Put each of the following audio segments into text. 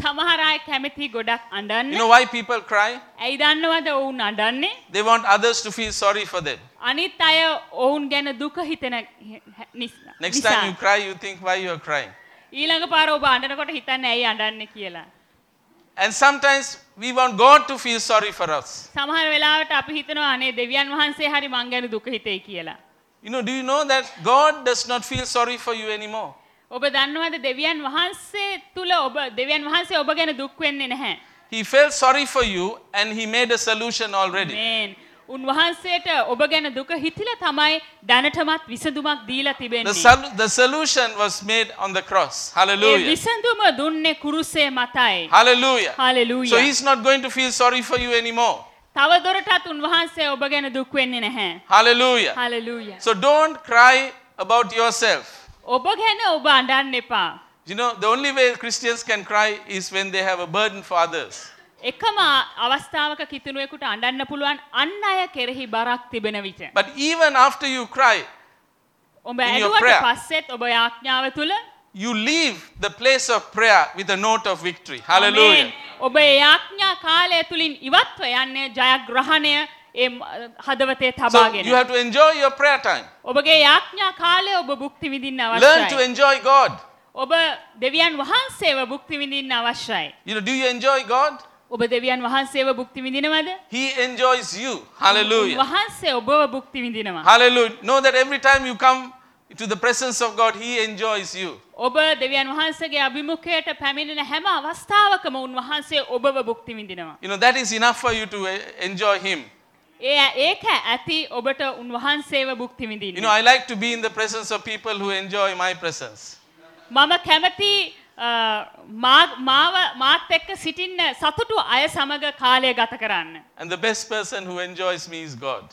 සමහර අය කැමති ගොඩක් අඬන්න. You know why people cry? ඇයි දන්නවද ඔවුන් අඬන්නේ? They want others to feel sorry for them. අනිත් අය ඔවුන් ගැන දුක හිතන නිසා. Next time you cry, you think why you are crying. ඊළඟ පාර ඔබ අඬනකොට හිතන්න ඇයි අඬන්නේ කියලා. And sometimes we want God to feel sorry for us. සමහර වෙලාවට අපි හිතනවා අනේ දෙවියන් වහන්සේ හරි මං ගැන දුක හිතේ කියලා. You know, do you know that God does not feel sorry for you anymore? ඔබ දන්නවද දෙවියන් වහන්සේ තුල ඔබ දෙවියන් වහන්සේ ඔබ ගැන දුක් වෙන්නේ නැහැ. He felt sorry for you and He made a solution already. මේන් උන්වහන්සේට ඔබ ගැන දුක හිතිලා තමයි දැනටමත් විසඳුමක් දීලා The, තිබෙන්නේ. sol- the solution was made on the cross. A Hallelujah. විසඳුම දුන්නේ කුරුසේ මතයි. Hallelujah. So hallelujah. He's not going to feel sorry for you anymore. තව දුරටත් උන්වහන්සේ ඔබ ගැන දුක් වෙන්නේ නැහැ. Hallelujah. Hallelujah. So don't cry about yourself. ඔබ ගැන ඔබ අඬන්න එපා. You know, the only way Christians can cry is when they have a burden for others. එකම අවස්ථාවක කිතුනුවෙකුට අඬන්න පුළුවන් අන් අය කෙරෙහි බරක් තිබෙන විට. But even after you cry, ඔබ In your ඇඩුවට prayer. පස්සෙත් ඔබ යාඥාව තුළ you leave the place of prayer with a note of victory. Hallelujah. ආමේන්. ඔබ ඒ යාඥා කාලය තුළින් ඉවත්ව යන්නේ ජයග්‍රහණය ඒ ම- හදවතේ So තබාගෙන. you have to enjoy your prayer time. ඔබගේ යාඥා කාලය ඔබ භුක්ති විඳින්න Learn to අවශ්‍යයි. enjoy God. ඔබ දෙවියන් වහන්සේව භුක්ති විඳින්න අවශ්‍යයි. You know, do you enjoy God? ඔබ දෙවියන් වහන්සේව භුක්ති විඳිනවද? He enjoys you. Hallelujah. වහන්සේ ඔබව භුක්ති විඳිනවා. Hallelujah. Know that every time you come to the presence of God, He enjoys you. ඔබ දෙවියන් වහන්සේගේ අභිමුඛයට පැමිණෙන හැම අවස්ථාවකම උන්වහන්සේ ඔබව භුක්ති විඳිනවා. You know, that is enough for you to eh, enjoy Him. ඒක ඇති ඔබට උන්වහන්සේව භුක්ති විඳින්න. You know, I like to be in the presence of people who enjoy my presence. මම කැමති මාව මාත් එක්ක සිටින්න සතුටු අය සමග කාලය ගත කරන්න. And the best person who enjoys me is God.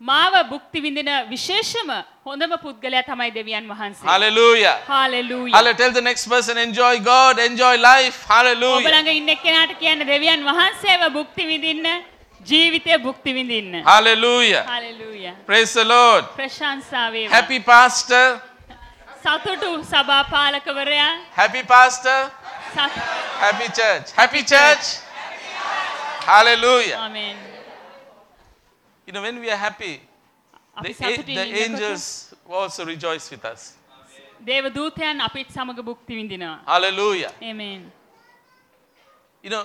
මාව භුක්ති විඳින විශේෂම හොඳම පුද්ගලයා තමයි දෙවියන් වහන්සේ. Hallelujah. Hallelujah. Hallelujah. Tell the next person, enjoy God, enjoy life. ඔබ Hallelujah. ළඟ ඉන්න එක්කෙනාට කියන්න දෙවියන් වහන්සේව භුක්ති විඳින්න ජීවිතය භුක්ති විඳින්න. Hallelujah. Hallelujah. Praise the Lord. ප්‍රශංසා වේවා. Happy pastor. සතුටු සභාපාලකවරයා Happy pastor. Happy church. Happy church. Hallelujah. ආමේන්. You know, when we are happy, the, the angels also rejoice with us. දේව දූතයන් අපිත් සමග භුක්ති විඳිනවා. Hallelujah. ආමේන්. You know,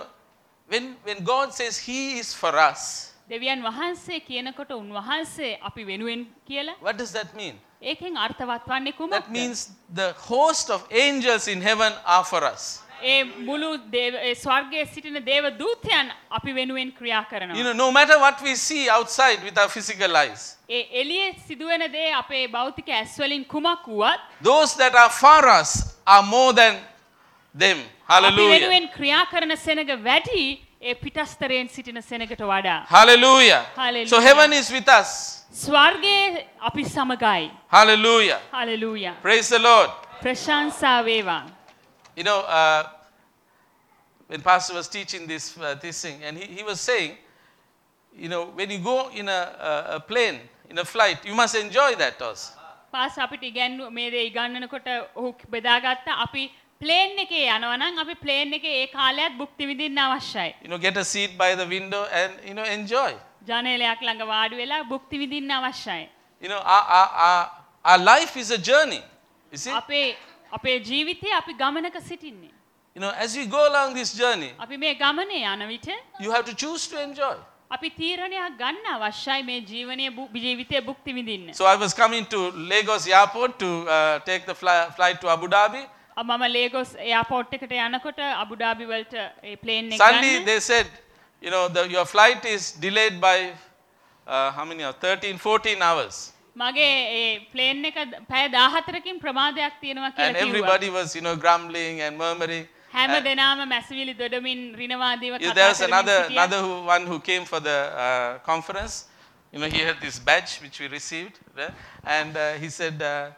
when, when God says He is for us, දෙවියන් වහන්සේ කියනකොට උන්වහන්සේ අපි වෙනුවෙන් කියලා what does that mean? ඒකෙන් අර්ථවත් වන්නේ කුමක්ද? That means the host of angels in heaven are for us. ඒ මුළු දේව ඒ ස්වර්ගයේ සිටින දේව දූතයන් අපි වෙනුවෙන් ක්‍රියා You කරනවා. know, no matter what we see outside with our physical eyes, ඒ එළියේ සිදුවෙන දේ අපේ භෞතික ඇස් වලින් කුමක් වුවත් those that are for us are more than them. අපි Hallelujah. වෙනුවෙන් ක්‍රියා කරන සෙනග වැඩි ඒ පිටස්තරයෙන් සිටින සෙනගට වඩා. Hallelujah. Hallelujah. So heaven is with us. ස්වර්ගයේ අපි සමගයි. Hallelujah. Hallelujah. Praise the Lord. ප්‍රශංසා වේවා. You know, uh, when Pastor was teaching this, uh, this thing, and he, he was saying, you know, when you go in a, a, a plane, in a flight, you must enjoy that also. පාස අපිට ඉගැන්ව මේ දේ ඉගන්නනකොට ඔහු බෙදාගත්ත අපි plane එකේ යනවා නම් අපි ප්ලේන් එකේ ඒ කාලයත් භුක්ති විඳින්න අවශ්‍යයි. You know, get a seat by the window and, you know, enjoy. ජනේලයක් ළඟ වාඩි වෙලා භුක්ති විඳින්න අවශ්‍යයි. You know, our, our, our, our life is a journey. You see? අපේ අපේ ජීවිතේ අපි ගමනක සිටින්නේ. You know, as we go along this journey, අපි මේ ගමනේ යන විට you have to choose to enjoy. අපි තීරණයක් ගන්න අවශ්‍යයි මේ ජීවනයේ ජීවිතය භුක්ති විඳින්න. So I was coming to Lagos airport to uh, take the fly, flight to Abu Dhabi. අ- මම ලේගොස් එයාපෝට් එකට යනකොට අබුඩාබි වලට ඒ ප්ලේන් එක Suddenly ගන්න. they said, you know, the, your flight is delayed by uh, how many hours? 13, 14 hours. මගේ ඒ plane එක ද- පැය 14කින් ප්‍රමාදයක් තියෙනවා And කියලා කිව්වා. everybody was, you know, grumbling and murmuring. හැම දෙනාම මැසිවිලි දොඩමින් රිනවාදීව Yeah, කතා there was කරමින් another, සිටියා. another who, one who came for the uh, conference. You know, he had this badge which we received, right? and uh, he said, uh,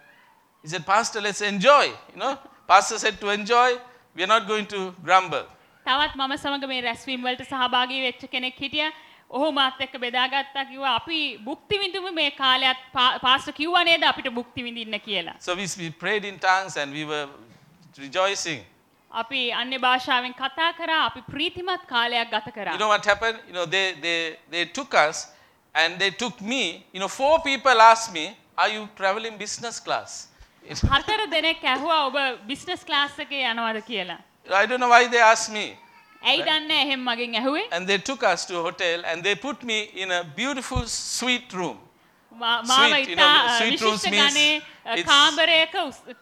he said, Pastor, let's enjoy. You know, Pastor said to enjoy. We are not going to grumble. තවත් මම සමග මේ රැස්වීම් වලට සහභාගී වෙච්ච කෙනෙක් හිටිය ඔහු මාත් එක්ක බෙදාගත්තා කිව්වා අපි භුක්ති විඳමු මේ කාලයත් පා- පාස්ටර් කිව්වා නේද අපිට භුක්ති විඳින්න කියලා. So we, we prayed in tongues and we were rejoicing. අපි අන්‍ය භාෂාවෙන් කතා කරා අපි ප්‍රීතිමත් කාලයක් ගත කරා. You know what happened? You know, they, they, they took us and they took me. You know, four people asked me, Are you traveling business class? It's- හතර දෙනෙක් ඇහුවා ඔබ බිස්නස් ක්ලාස් එකේ යනවද කියලා. I don't know why they asked me. ඇයි දන්නේ එහෙම මගෙන් ඇහුවේ? And they took us to a hotel and they put me in a beautiful suite room. මා- මාව Sweet, you ඉතා know, අ, sweet rooms විශිෂ්ට means ගණේ අ, it's- කාමරයක උස්-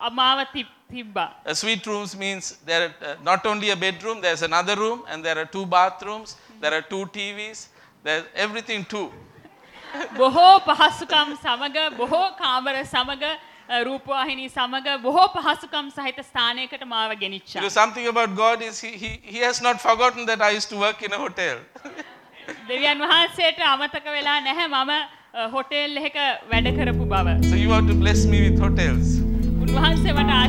අ, මාව තිබ්- තිබ්බා. A suite rooms means there are uh, not only a bedroom, there's another room, and there are two bathrooms, there are two TVs, there's everything two. බොහෝ පහසුකම් සමග බොහෝ කාමර සමග අ, රූපවාහිනී සමග බොහෝ පහසුකම් සහිත ස්ථානයකට මාව You ගෙනිච්චා. know, something about God is he, he, he has not forgotten that I used to work in a hotel. දෙවියන් වහන්සේට අමතක වෙලා නැහැ මම අ, හොටෙල් එකක වැඩ කරපු බව. So you have to bless me with hotels. උන්වහන්සේ මට ආශ